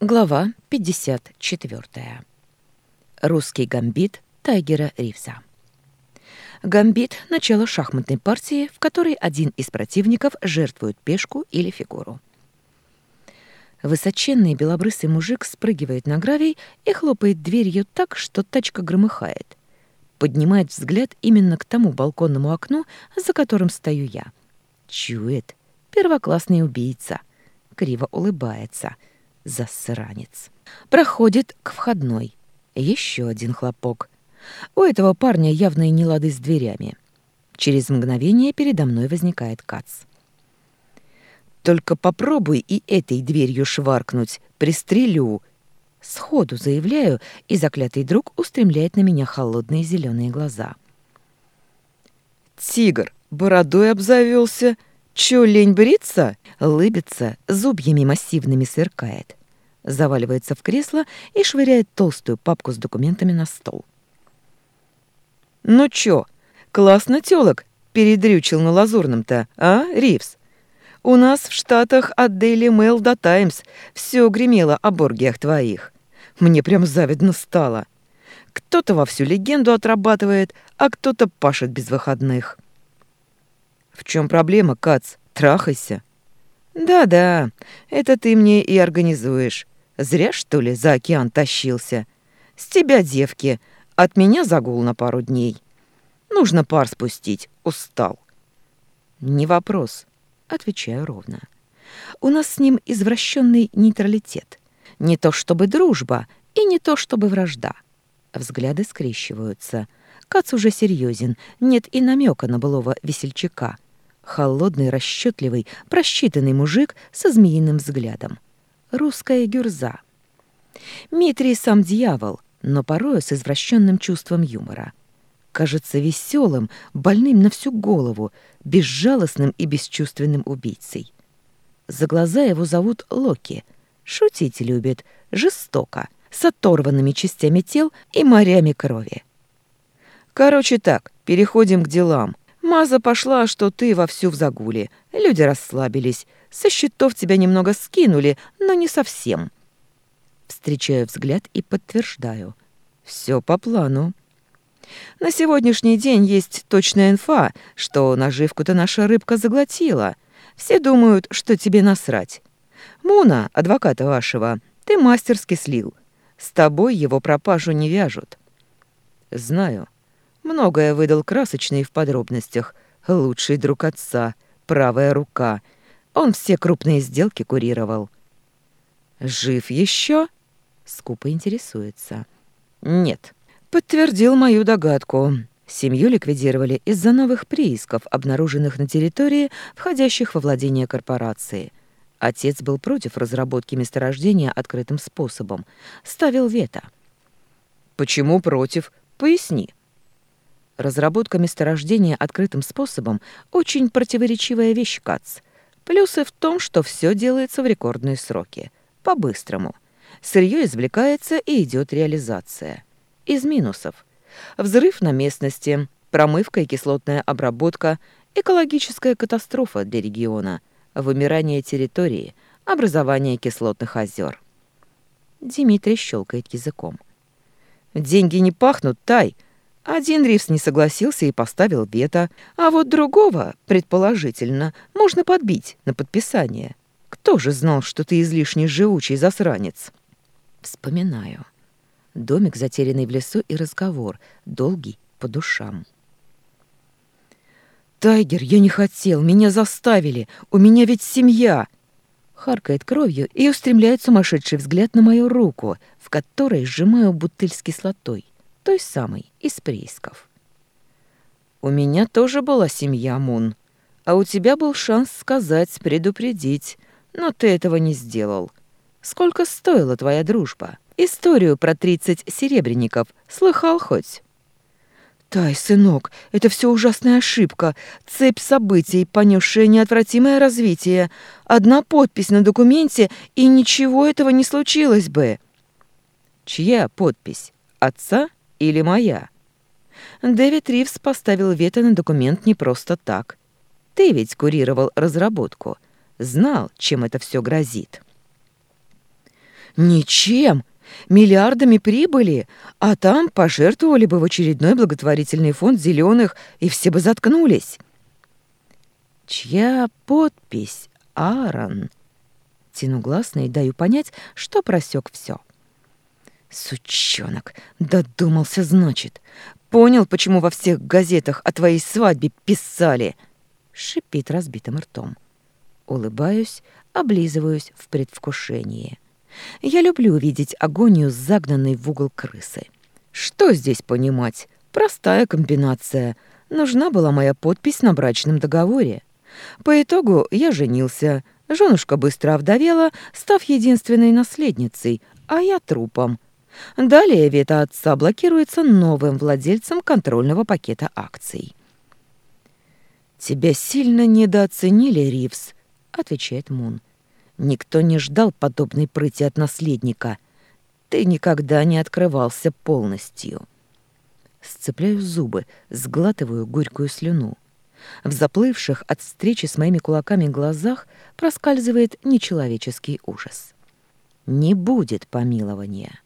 Глава 54. Русский гамбит Тайгера Ривза. Гамбит — начало шахматной партии, в которой один из противников жертвует пешку или фигуру. Высоченный белобрысый мужик спрыгивает на гравий и хлопает дверью так, что тачка громыхает. Поднимает взгляд именно к тому балконному окну, за которым стою я. Чует. Первоклассный убийца. Криво улыбается — Засранец. Проходит к входной. Еще один хлопок. У этого парня явные нелады с дверями. Через мгновение передо мной возникает Кац. «Только попробуй и этой дверью шваркнуть. Пристрелю!» Сходу заявляю, и заклятый друг устремляет на меня холодные зеленые глаза. «Тигр, бородой обзавелся. Чё, лень бриться?» Лыбится, зубьями массивными сверкает заваливается в кресло и швыряет толстую папку с документами на стол. «Ну чё, классно тёлок передрючил на лазурном-то, а, Ривз? У нас в Штатах от Daily Mail до Times всё гремело о боргиях твоих. Мне прям завидно стало. Кто-то во всю легенду отрабатывает, а кто-то пашет без выходных». «В чем проблема, Кац? Трахайся». «Да-да, это ты мне и организуешь. Зря, что ли, за океан тащился? С тебя, девки, от меня загул на пару дней. Нужно пар спустить, устал. Не вопрос, отвечаю ровно. У нас с ним извращенный нейтралитет. Не то чтобы дружба и не то чтобы вражда. Взгляды скрещиваются. Кац уже серьезен, нет и намека на былого весельчака. Холодный, расчетливый, просчитанный мужик со змеиным взглядом русская гюрза. Митрий сам дьявол, но порою с извращенным чувством юмора. Кажется веселым, больным на всю голову, безжалостным и бесчувственным убийцей. За глаза его зовут Локи. Шутить любит, жестоко, с оторванными частями тел и морями крови. Короче так, переходим к делам. Маза пошла, что ты вовсю в загуле. Люди расслабились. Со счетов тебя немного скинули, но не совсем. Встречаю взгляд и подтверждаю. Все по плану. На сегодняшний день есть точная инфа, что наживку-то наша рыбка заглотила. Все думают, что тебе насрать. Муна, адвоката вашего, ты мастерски слил. С тобой его пропажу не вяжут. Знаю. Многое выдал красочный в подробностях. Лучший друг отца, правая рука — он все крупные сделки курировал. «Жив еще?» — скупо интересуется. «Нет». Подтвердил мою догадку. Семью ликвидировали из-за новых приисков, обнаруженных на территории, входящих во владение корпорации. Отец был против разработки месторождения открытым способом. Ставил вето. «Почему против? Поясни». Разработка месторождения открытым способом — очень противоречивая вещь, Кац. Плюсы в том, что все делается в рекордные сроки, по-быстрому. Сырье извлекается и идет реализация. Из минусов. Взрыв на местности, промывка и кислотная обработка, экологическая катастрофа для региона, вымирание территории, образование кислотных озер. Дмитрий щелкает языком. «Деньги не пахнут, Тай!» Один Ривс не согласился и поставил вето, а вот другого, предположительно, можно подбить на подписание. Кто же знал, что ты излишне живучий засранец? Вспоминаю. Домик, затерянный в лесу, и разговор, долгий, по душам. «Тайгер, я не хотел, меня заставили, у меня ведь семья!» Харкает кровью и устремляет сумасшедший взгляд на мою руку, в которой сжимаю бутыль с кислотой той самой, из приисков. «У меня тоже была семья, Мун, а у тебя был шанс сказать, предупредить, но ты этого не сделал. Сколько стоила твоя дружба? Историю про тридцать серебряников слыхал хоть?» «Тай, сынок, это все ужасная ошибка, цепь событий, понесшая неотвратимое развитие. Одна подпись на документе, и ничего этого не случилось бы». «Чья подпись? Отца или моя? Дэвид Ривз поставил вето на документ не просто так. Ты ведь курировал разработку, знал, чем это все грозит. Ничем. Миллиардами прибыли, а там пожертвовали бы в очередной благотворительный фонд зеленых, и все бы заткнулись. Чья подпись, Аарон? Тяну гласно и даю понять, что просек все. Сучонок, додумался, значит. Понял, почему во всех газетах о твоей свадьбе писали. Шипит разбитым ртом. Улыбаюсь, облизываюсь в предвкушении. Я люблю видеть агонию загнанной в угол крысы. Что здесь понимать? Простая комбинация. Нужна была моя подпись на брачном договоре. По итогу я женился. Женушка быстро овдовела, став единственной наследницей, а я трупом. Далее вето отца блокируется новым владельцем контрольного пакета акций. «Тебя сильно недооценили, Ривз», — отвечает Мун. Никто не ждал подобной прыти от наследника. Ты никогда не открывался полностью. Сцепляю зубы, сглатываю горькую слюну. В заплывших от встречи с моими кулаками глазах проскальзывает нечеловеческий ужас. Не будет помилования.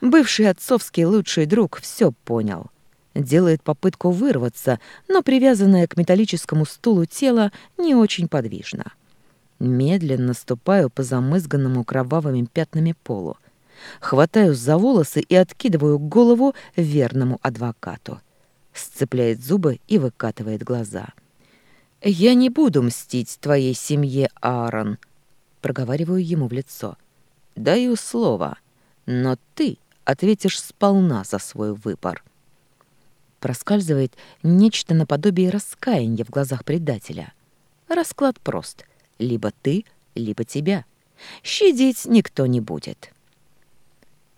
Бывший отцовский лучший друг все понял. Делает попытку вырваться, но привязанное к металлическому стулу тело не очень подвижно. Медленно ступаю по замызганному кровавыми пятнами полу. Хватаю за волосы и откидываю голову верному адвокату. Сцепляет зубы и выкатывает глаза. «Я не буду мстить твоей семье, Аарон», — проговариваю ему в лицо. «Даю слово, но ты ответишь сполна за свой выбор». Проскальзывает нечто наподобие раскаяния в глазах предателя. Расклад прост — либо ты, либо тебя. Щадить никто не будет.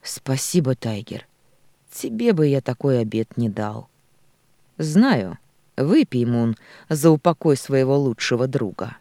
Спасибо, Тайгер. Тебе бы я такой обед не дал. Знаю. Выпей, Мун, за упокой своего лучшего друга.